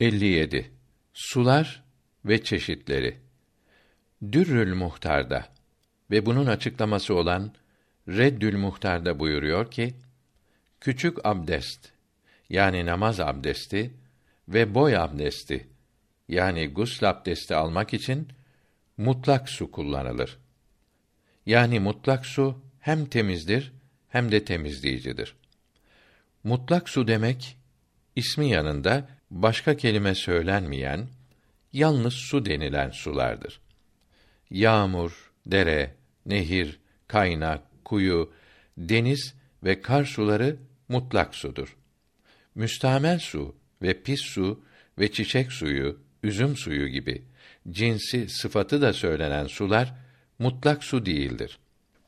57. Sular ve çeşitleri. Dürrül Muhtar'da ve bunun açıklaması olan Reddül Muhtar'da buyuruyor ki: Küçük abdest yani namaz abdesti ve boy abdesti yani gusl abdesti almak için mutlak su kullanılır. Yani mutlak su hem temizdir hem de temizleyicidir. Mutlak su demek ismi yanında başka kelime söylenmeyen yalnız su denilen sulardır. Yağmur, dere, nehir, kaynak, kuyu, deniz ve kar suları mutlak sudur. Müstamel su ve pis su ve çiçek suyu, üzüm suyu gibi cinsi, sıfatı da söylenen sular mutlak su değildir.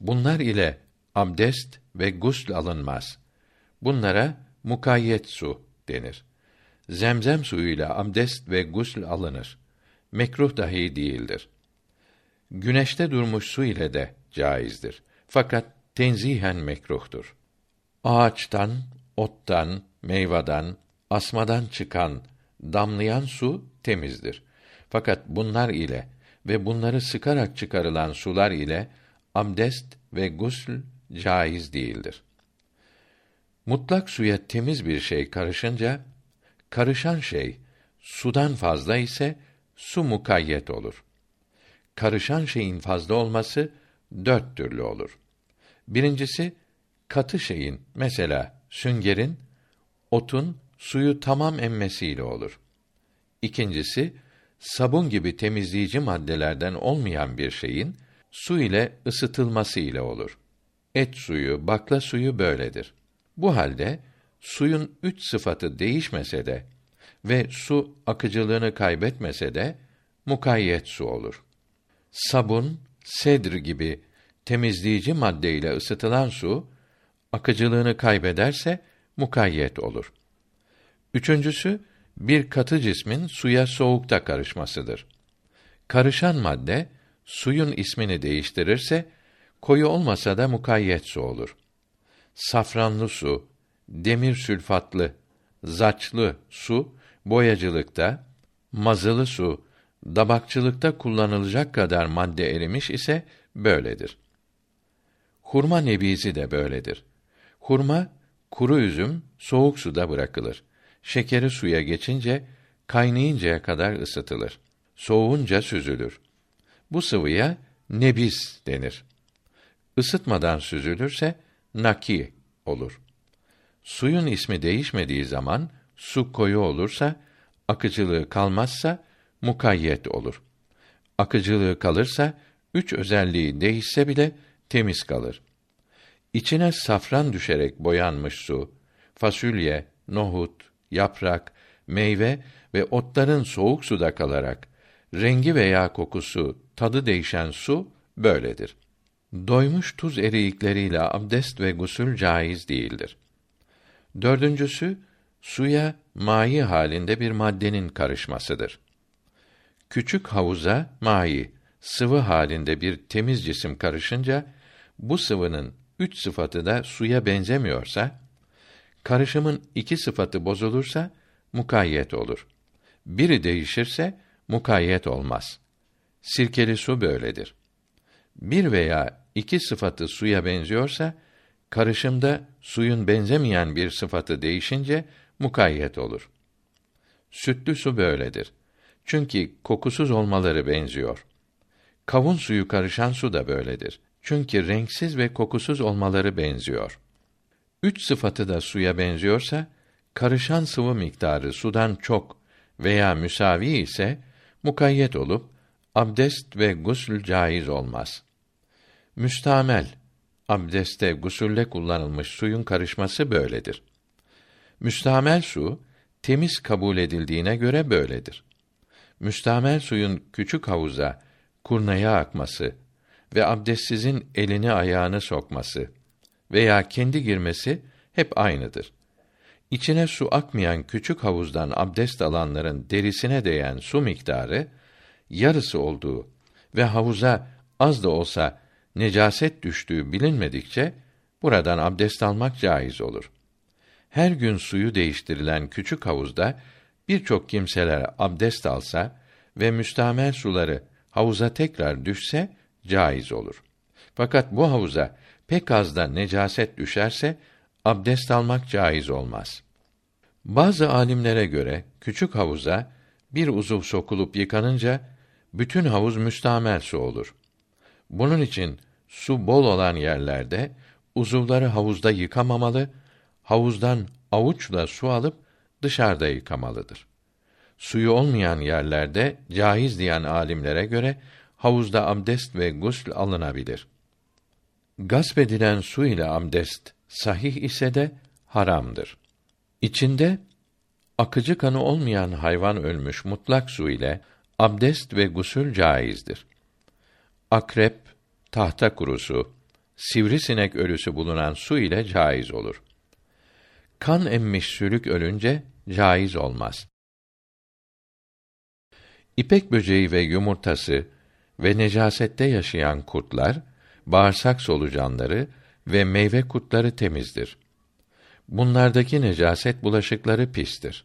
Bunlar ile abdest ve gusl alınmaz. Bunlara mukayyet su denir. Zemzem suyuyla abdest ve gusl alınır. Mekruh dahi değildir. Güneşte durmuş su ile de caizdir. Fakat tenzihen mekruhtur. Ağaçtan, ottan, meyvadan, asmadan çıkan, damlayan su temizdir. Fakat bunlar ile ve bunları sıkarak çıkarılan sular ile abdest ve gusl caiz değildir. Mutlak suya temiz bir şey karışınca karışan şey sudan fazla ise su mukayyet olur. Karışan şeyin fazla olması dört türlü olur. Birincisi katı şeyin mesela süngerin otun suyu tamam emmesiyle olur. İkincisi sabun gibi temizleyici maddelerden olmayan bir şeyin su ile ısıtılması ile olur. Et suyu, bakla suyu böyledir. Bu halde suyun üç sıfatı değişmese de ve su akıcılığını kaybetmese de mukayyet su olur. Sabun, sedr gibi temizleyici maddeyle ısıtılan su akıcılığını kaybederse mukayyet olur. Üçüncüsü bir katı cismin suya soğukta karışmasıdır. Karışan madde suyun ismini değiştirirse koyu olmasa da mukayyet su olur. Safranlı su, demir sülfatlı, zaçlı su boyacılıkta, mazılı su dabakçılıkta kullanılacak kadar madde erimiş ise böyledir. Hurma nebizi de böyledir. Hurma kuru üzüm soğuk suda bırakılır. Şekeri suya geçince kaynayıncaya kadar ısıtılır. Soğunca süzülür. Bu sıvıya nebiz denir. Isıtmadan süzülürse naki olur. Suyun ismi değişmediği zaman su koyu olursa akıcılığı kalmazsa mukayyet olur. Akıcılığı kalırsa üç özelliği değişse bile temiz kalır. İçine safran düşerek boyanmış su, fasulye, nohut, yaprak, meyve ve otların soğuk suda kalarak rengi veya kokusu, tadı değişen su böyledir. Doymuş tuz eriyikleriyle abdest ve gusül caiz değildir. Dördüncüsü, suya mayi halinde bir maddenin karışmasıdır. Küçük havuza mayi, sıvı halinde bir temiz cisim karışınca, bu sıvının üç sıfatı da suya benzemiyorsa, karışımın iki sıfatı bozulursa, mukayyet olur. Biri değişirse, mukayyet olmaz. Sirkeli su böyledir. Bir veya iki sıfatı suya benziyorsa, karışımda suyun benzemeyen bir sıfatı değişince mukayyet olur. Sütlü su böyledir. Çünkü kokusuz olmaları benziyor. Kavun suyu karışan su da böyledir. Çünkü renksiz ve kokusuz olmaları benziyor. Üç sıfatı da suya benziyorsa, karışan sıvı miktarı sudan çok veya müsavi ise, mukayyet olup, abdest ve gusül caiz olmaz. Müstamel, abdeste, gusülle kullanılmış suyun karışması böyledir. Müstamel su, temiz kabul edildiğine göre böyledir. Müstamel suyun küçük havuza, kurnaya akması ve abdestsizin elini ayağını sokması veya kendi girmesi hep aynıdır. İçine su akmayan küçük havuzdan abdest alanların derisine değen su miktarı yarısı olduğu ve havuza az da olsa necaset düştüğü bilinmedikçe buradan abdest almak caiz olur. Her gün suyu değiştirilen küçük havuzda birçok kimseler abdest alsa ve müstamel suları havuza tekrar düşse caiz olur. Fakat bu havuza pek az da necaset düşerse abdest almak caiz olmaz. Bazı alimlere göre küçük havuza bir uzuv sokulup yıkanınca bütün havuz müstamel su olur. Bunun için su bol olan yerlerde uzuvları havuzda yıkamamalı, havuzdan avuçla su alıp dışarıda yıkamalıdır. Suyu olmayan yerlerde caiz diyen alimlere göre havuzda abdest ve gusl alınabilir. Gasp edilen su ile abdest sahih ise de haramdır. İçinde akıcı kanı olmayan hayvan ölmüş mutlak su ile abdest ve gusül caizdir. Akrep, tahta kurusu, sivrisinek ölüsü bulunan su ile caiz olur. Kan emmiş sülük ölünce caiz olmaz. İpek böceği ve yumurtası ve necasette yaşayan kurtlar, bağırsak solucanları ve meyve kurtları temizdir. Bunlardaki necaset bulaşıkları pistir.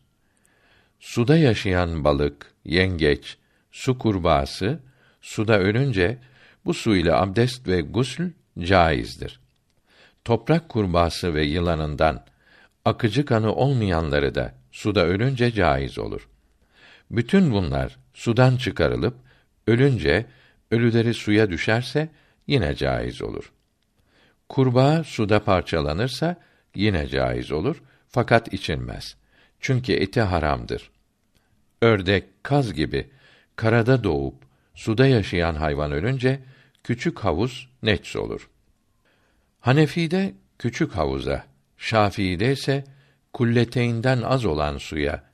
Suda yaşayan balık, yengeç, su kurbağası suda ölünce bu su ile abdest ve gusül caizdir. Toprak kurbağası ve yılanından akıcı kanı olmayanları da suda ölünce caiz olur. Bütün bunlar sudan çıkarılıp ölünce ölüleri suya düşerse yine caiz olur. Kurbağa suda parçalanırsa yine caiz olur fakat içilmez. Çünkü eti haramdır. Ördek, kaz gibi karada doğup suda yaşayan hayvan ölünce küçük havuz nets olur. Hanefi'de küçük havuza, Şafii'de ise kulleteyinden az olan suya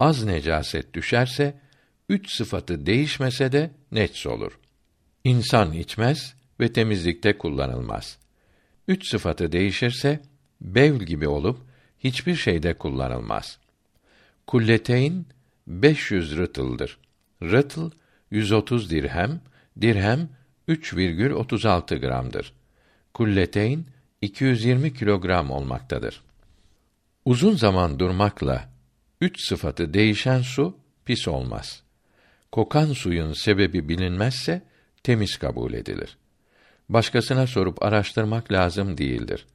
az necaset düşerse üç sıfatı değişmese de nets olur. İnsan içmez ve temizlikte kullanılmaz. Üç sıfatı değişirse bevl gibi olup hiçbir şeyde kullanılmaz. Kulleteyn 500 rıtıldır. Rıtıl 130 dirhem, dirhem 3,36 gramdır. Kulleteyn 220 kilogram olmaktadır. Uzun zaman durmakla üç sıfatı değişen su pis olmaz. Kokan suyun sebebi bilinmezse temiz kabul edilir. Başkasına sorup araştırmak lazım değildir.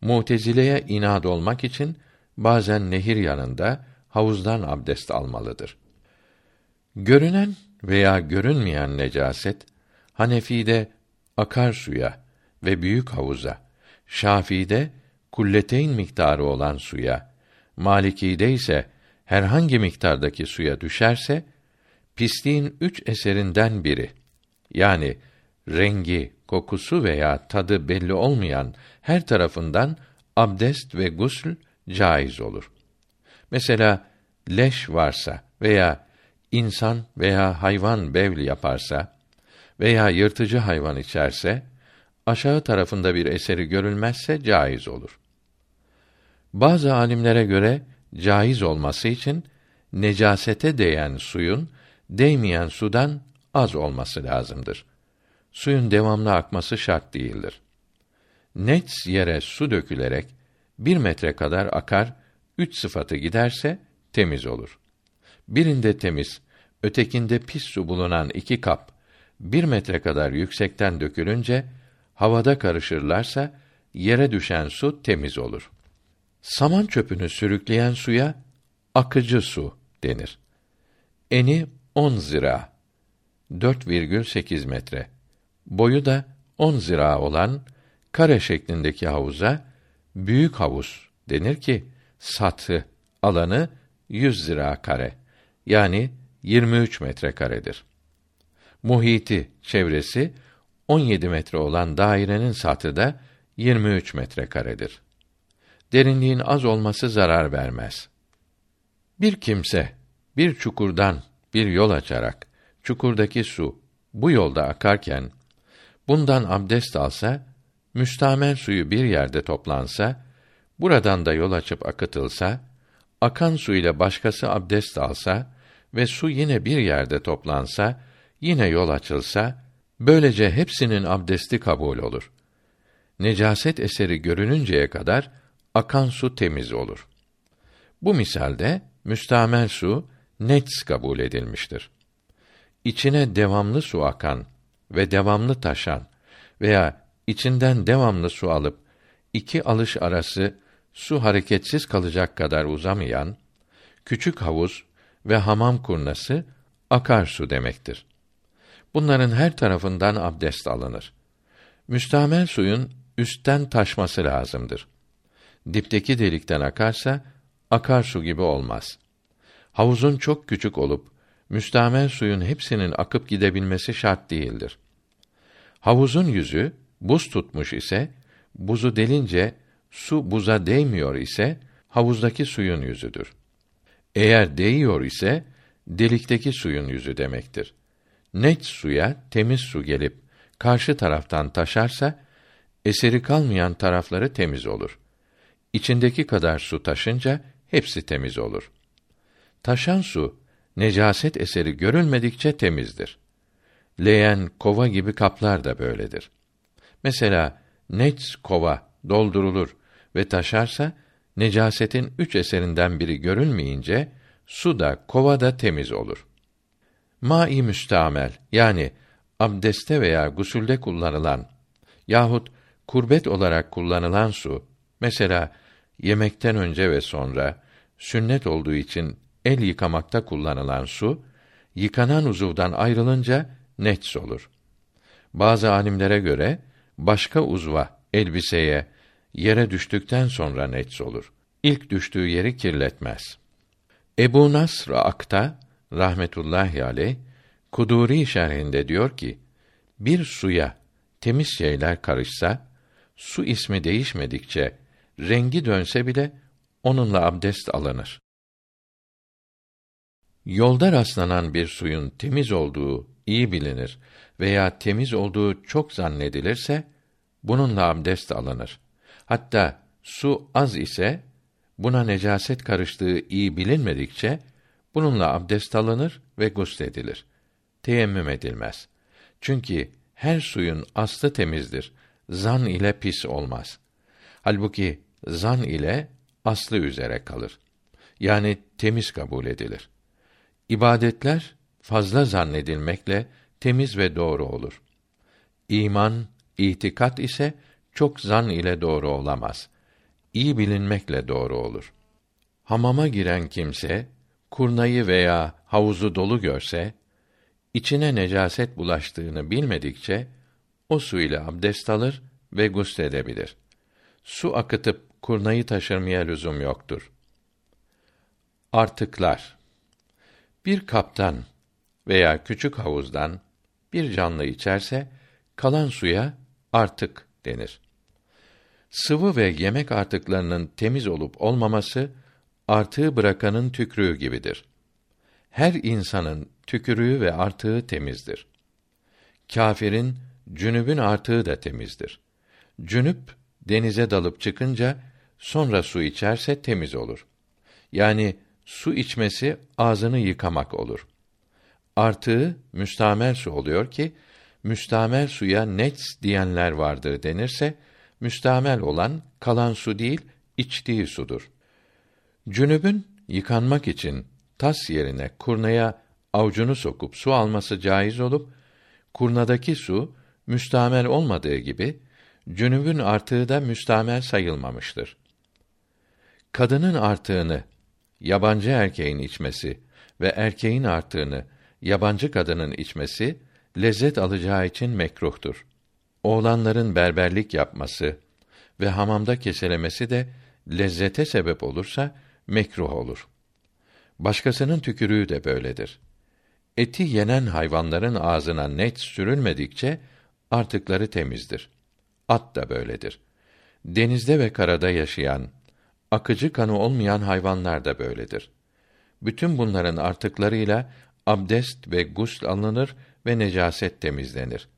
Mutezile'ye inat olmak için bazen nehir yanında havuzdan abdest almalıdır. Görünen veya görünmeyen necaset Hanefi'de akar suya ve büyük havuza, Şafii'de kulleteyn miktarı olan suya, Maliki'de ise herhangi miktardaki suya düşerse pisliğin üç eserinden biri yani rengi, kokusu veya tadı belli olmayan her tarafından abdest ve gusül caiz olur. Mesela leş varsa veya insan veya hayvan bevl yaparsa veya yırtıcı hayvan içerse aşağı tarafında bir eseri görülmezse caiz olur. Bazı alimlere göre caiz olması için necasete değen suyun değmeyen sudan az olması lazımdır. Suyun devamlı akması şart değildir. Net yere su dökülerek bir metre kadar akar, üç sıfatı giderse temiz olur. Birinde temiz, ötekinde pis su bulunan iki kap bir metre kadar yüksekten dökülünce havada karışırlarsa yere düşen su temiz olur. Saman çöpünü sürükleyen suya akıcı su denir. Eni 10 zira 4,8 metre. Boyu da 10 zira olan kare şeklindeki havuza büyük havuz denir ki satı alanı 100 zira kare yani 23 metre karedir. Muhiti, çevresi 17 metre olan dairenin satı da 23 metre karedir. Derinliğin az olması zarar vermez. Bir kimse bir çukurdan bir yol açarak çukurdaki su bu yolda akarken bundan abdest alsa, müstamel suyu bir yerde toplansa, buradan da yol açıp akıtılsa, akan su ile başkası abdest alsa ve su yine bir yerde toplansa, yine yol açılsa, böylece hepsinin abdesti kabul olur. Necaset eseri görününceye kadar akan su temiz olur. Bu misalde müstamel su nets kabul edilmiştir. İçine devamlı su akan ve devamlı taşan veya içinden devamlı su alıp iki alış arası su hareketsiz kalacak kadar uzamayan küçük havuz ve hamam kurnası akarsu demektir. Bunların her tarafından abdest alınır. Müstamel suyun üstten taşması lazımdır. Dipteki delikten akarsa akarsu gibi olmaz. Havuzun çok küçük olup müstamel suyun hepsinin akıp gidebilmesi şart değildir. Havuzun yüzü buz tutmuş ise buzu delince su buza değmiyor ise havuzdaki suyun yüzüdür. Eğer değiyor ise delikteki suyun yüzü demektir. Net suya temiz su gelip karşı taraftan taşarsa eseri kalmayan tarafları temiz olur. İçindeki kadar su taşınca hepsi temiz olur. Taşan su necaset eseri görülmedikçe temizdir. Leğen, kova gibi kaplar da böyledir. Mesela net kova doldurulur ve taşarsa necasetin üç eserinden biri görülmeyince su da kova da temiz olur. Mai müstamel yani abdeste veya gusülde kullanılan yahut kurbet olarak kullanılan su mesela yemekten önce ve sonra sünnet olduğu için el yıkamakta kullanılan su yıkanan uzuvdan ayrılınca nets olur. Bazı alimlere göre başka uzva, elbiseye, yere düştükten sonra nets olur. İlk düştüğü yeri kirletmez. Ebu Nasr Akta rahmetullahi aleyh Kuduri şerhinde diyor ki: Bir suya temiz şeyler karışsa, su ismi değişmedikçe rengi dönse bile onunla abdest alınır. Yolda rastlanan bir suyun temiz olduğu iyi bilinir veya temiz olduğu çok zannedilirse bununla abdest alınır. Hatta su az ise buna necaset karıştığı iyi bilinmedikçe bununla abdest alınır ve gusledilir. Teyemmüm edilmez. Çünkü her suyun aslı temizdir. Zan ile pis olmaz. Halbuki zan ile aslı üzere kalır. Yani temiz kabul edilir. İbadetler fazla zannedilmekle temiz ve doğru olur. İman, itikat ise çok zan ile doğru olamaz. İyi bilinmekle doğru olur. Hamama giren kimse kurnayı veya havuzu dolu görse içine necaset bulaştığını bilmedikçe o su ile abdest alır ve gusledebilir. Su akıtıp kurnayı taşırmaya lüzum yoktur. Artıklar Bir kaptan veya küçük havuzdan bir canlı içerse kalan suya artık denir. Sıvı ve yemek artıklarının temiz olup olmaması artığı bırakanın tükrüğü gibidir. Her insanın tükürüğü ve artığı temizdir. Kâfirin cünübün artığı da temizdir. Cünüp denize dalıp çıkınca sonra su içerse temiz olur. Yani su içmesi ağzını yıkamak olur. Artığı müstamel su oluyor ki müstamel suya nets diyenler vardır denirse müstamel olan kalan su değil içtiği sudur. Cünübün yıkanmak için tas yerine kurnaya avucunu sokup su alması caiz olup kurnadaki su müstamel olmadığı gibi cünübün artığı da müstamel sayılmamıştır. Kadının artığını yabancı erkeğin içmesi ve erkeğin artığını yabancı kadının içmesi lezzet alacağı için mekruhtur. Oğlanların berberlik yapması ve hamamda keselemesi de lezzete sebep olursa mekruh olur. Başkasının tükürüğü de böyledir. Eti yenen hayvanların ağzına net sürülmedikçe artıkları temizdir. At da böyledir. Denizde ve karada yaşayan, akıcı kanı olmayan hayvanlar da böyledir. Bütün bunların artıklarıyla abdest ve gusl alınır ve necaset temizlenir.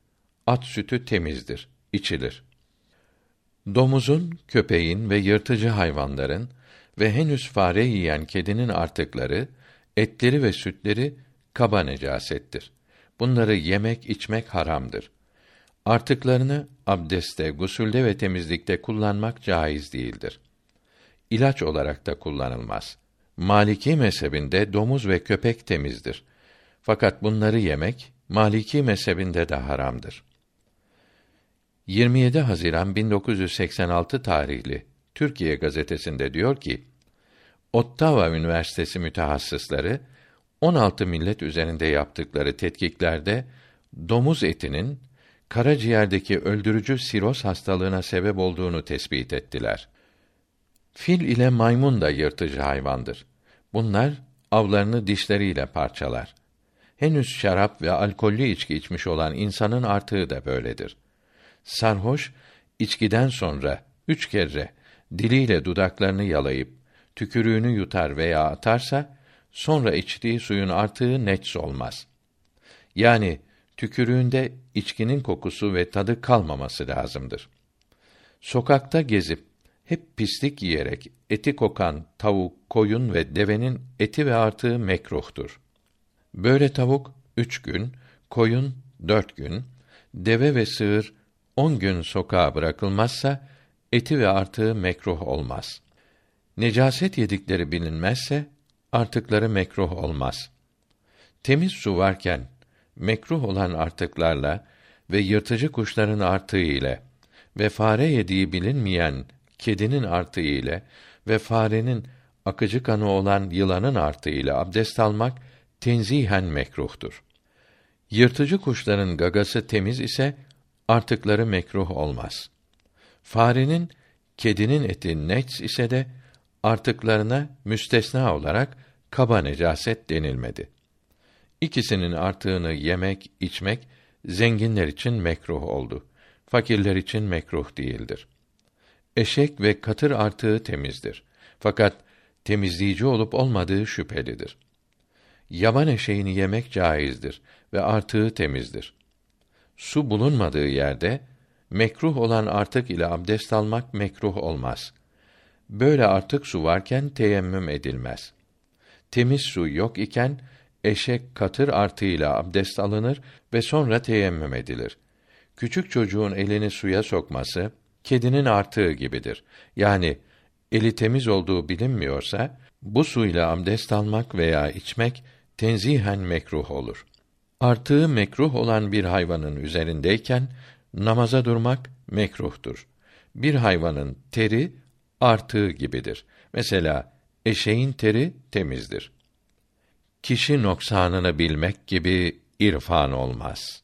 At sütü temizdir, içilir. Domuzun, köpeğin ve yırtıcı hayvanların ve henüz fare yiyen kedinin artıkları, etleri ve sütleri kaba necasettir. Bunları yemek, içmek haramdır. Artıklarını abdeste, gusülde ve temizlikte kullanmak caiz değildir. İlaç olarak da kullanılmaz. Maliki mezhebinde domuz ve köpek temizdir. Fakat bunları yemek Maliki mezhebinde de haramdır. 27 Haziran 1986 tarihli Türkiye gazetesinde diyor ki: Ottawa Üniversitesi mütehassısları 16 millet üzerinde yaptıkları tetkiklerde domuz etinin karaciğerdeki öldürücü siroz hastalığına sebep olduğunu tespit ettiler. Fil ile maymun da yırtıcı hayvandır. Bunlar avlarını dişleriyle parçalar. Henüz şarap ve alkollü içki içmiş olan insanın artığı da böyledir. Sarhoş, içkiden sonra üç kere diliyle dudaklarını yalayıp tükürüğünü yutar veya atarsa, sonra içtiği suyun artığı neç olmaz. Yani tükürüğünde içkinin kokusu ve tadı kalmaması lazımdır. Sokakta gezip hep pislik yiyerek eti kokan tavuk, koyun ve devenin eti ve artığı mekruhtur. Böyle tavuk üç gün, koyun dört gün, deve ve sığır on gün sokağa bırakılmazsa eti ve artığı mekruh olmaz. Necaset yedikleri bilinmezse artıkları mekruh olmaz. Temiz su varken mekruh olan artıklarla ve yırtıcı kuşların artığı ile ve fare yediği bilinmeyen kedinin artığı ile ve farenin akıcı kanı olan yılanın artığı ile abdest almak tenzihen mekruhtur. Yırtıcı kuşların gagası temiz ise artıkları mekruh olmaz. Farenin, kedinin eti nets ise de artıklarına müstesna olarak kaba necaset denilmedi. İkisinin artığını yemek, içmek zenginler için mekruh oldu. Fakirler için mekruh değildir. Eşek ve katır artığı temizdir. Fakat temizleyici olup olmadığı şüphelidir. Yaban eşeğini yemek caizdir ve artığı temizdir. Su bulunmadığı yerde mekruh olan artık ile abdest almak mekruh olmaz. Böyle artık su varken teyemmüm edilmez. Temiz su yok iken eşek katır artığıyla abdest alınır ve sonra teyemmüm edilir. Küçük çocuğun elini suya sokması kedinin artığı gibidir. Yani eli temiz olduğu bilinmiyorsa bu suyla abdest almak veya içmek tenzihen mekruh olur. Artığı mekruh olan bir hayvanın üzerindeyken namaza durmak mekruhtur. Bir hayvanın teri artığı gibidir. Mesela eşeğin teri temizdir. Kişi noksanını bilmek gibi irfan olmaz.